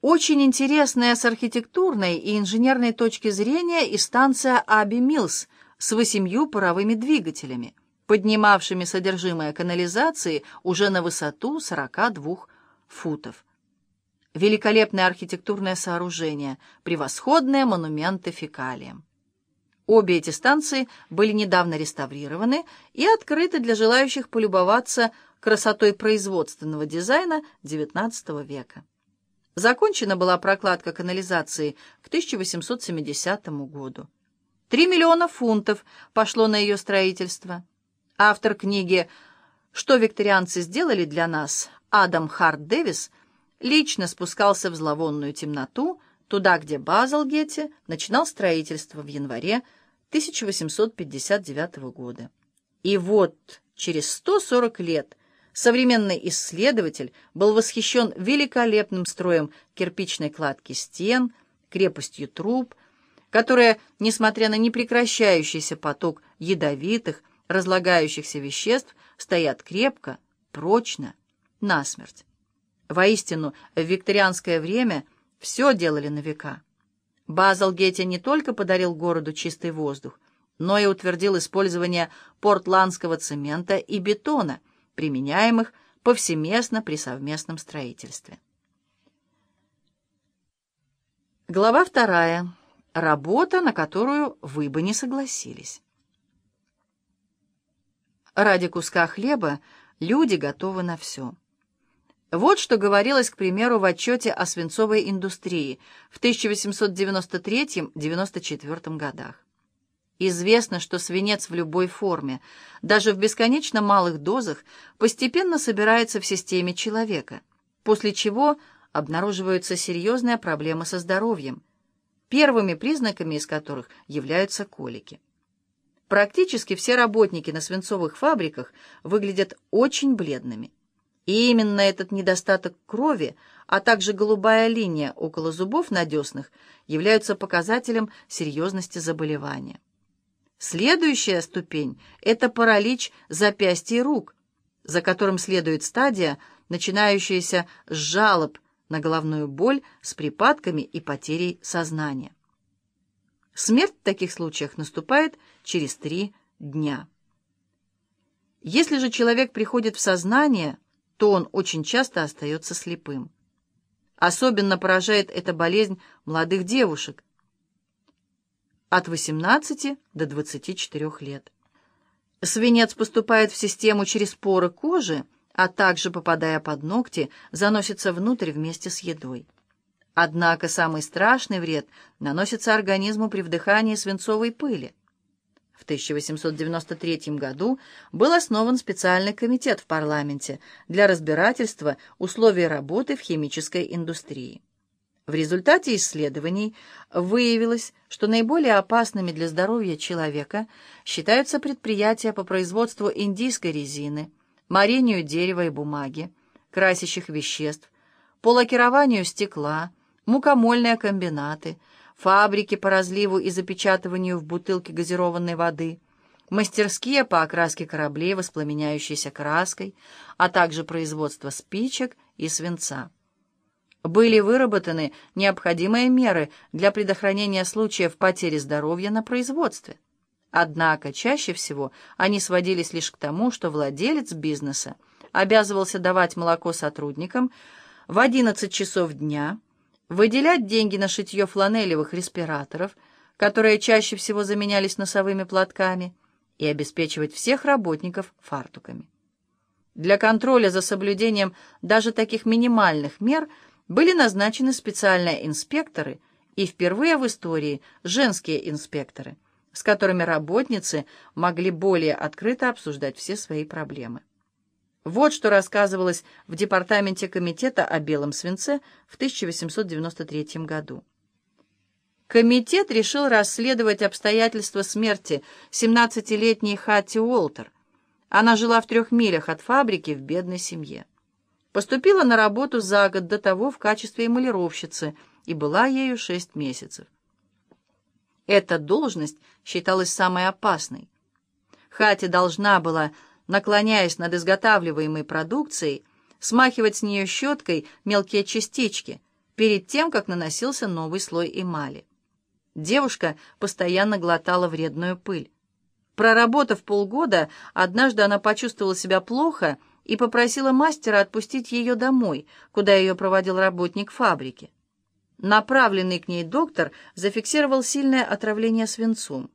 Очень интересная с архитектурной и инженерной точки зрения и станция Аби Милс с восемью паровыми двигателями, поднимавшими содержимое канализации уже на высоту 42 футов. Великолепное архитектурное сооружение, превосходные монументы фекалиям. Обе эти станции были недавно реставрированы и открыты для желающих полюбоваться красотой производственного дизайна XIX века. Закончена была прокладка канализации к 1870 году. Три миллиона фунтов пошло на ее строительство. Автор книги «Что викторианцы сделали для нас» Адам Харт Дэвис лично спускался в зловонную темноту, туда, где Базалгете начинал строительство в январе 1859 года. И вот через 140 лет Современный исследователь был восхищен великолепным строем кирпичной кладки стен, крепостью труб, которая, несмотря на непрекращающийся поток ядовитых, разлагающихся веществ, стоят крепко, прочно, насмерть. Воистину, в викторианское время все делали на века. Базалгете не только подарил городу чистый воздух, но и утвердил использование портландского цемента и бетона – применяемых повсеместно при совместном строительстве. Глава вторая. Работа, на которую вы бы не согласились. Ради куска хлеба люди готовы на все. Вот что говорилось, к примеру, в отчете о свинцовой индустрии в 1893-94 годах. Известно, что свинец в любой форме, даже в бесконечно малых дозах, постепенно собирается в системе человека, после чего обнаруживаются серьезные проблемы со здоровьем, первыми признаками из которых являются колики. Практически все работники на свинцовых фабриках выглядят очень бледными. И именно этот недостаток крови, а также голубая линия около зубов на являются показателем серьезности заболевания. Следующая ступень – это паралич запястья рук, за которым следует стадия, начинающаяся с жалоб на головную боль с припадками и потерей сознания. Смерть в таких случаях наступает через три дня. Если же человек приходит в сознание, то он очень часто остается слепым. Особенно поражает эта болезнь молодых девушек, от 18 до 24 лет. Свинец поступает в систему через поры кожи, а также, попадая под ногти, заносится внутрь вместе с едой. Однако самый страшный вред наносится организму при вдыхании свинцовой пыли. В 1893 году был основан специальный комитет в парламенте для разбирательства условий работы в химической индустрии. В результате исследований выявилось, что наиболее опасными для здоровья человека считаются предприятия по производству индийской резины, морению дерева и бумаги, красящих веществ, по лакированию стекла, мукомольные комбинаты, фабрики по разливу и запечатыванию в бутылки газированной воды, мастерские по окраске кораблей воспламеняющейся краской, а также производство спичек и свинца были выработаны необходимые меры для предохранения случаев потери здоровья на производстве. Однако чаще всего они сводились лишь к тому, что владелец бизнеса обязывался давать молоко сотрудникам в 11 часов дня, выделять деньги на шитье фланелевых респираторов, которые чаще всего заменялись носовыми платками, и обеспечивать всех работников фартуками. Для контроля за соблюдением даже таких минимальных мер – были назначены специальные инспекторы и впервые в истории женские инспекторы, с которыми работницы могли более открыто обсуждать все свои проблемы. Вот что рассказывалось в департаменте комитета о белом свинце в 1893 году. Комитет решил расследовать обстоятельства смерти 17-летней Хатти Уолтер. Она жила в трех милях от фабрики в бедной семье. Поступила на работу за год до того в качестве эмалировщицы и была ею шесть месяцев. Эта должность считалась самой опасной. Хати должна была, наклоняясь над изготавливаемой продукцией, смахивать с нее щеткой мелкие частички, перед тем, как наносился новый слой эмали. Девушка постоянно глотала вредную пыль. Проработав полгода, однажды она почувствовала себя плохо и попросила мастера отпустить ее домой, куда ее проводил работник фабрики. Направленный к ней доктор зафиксировал сильное отравление свинцом.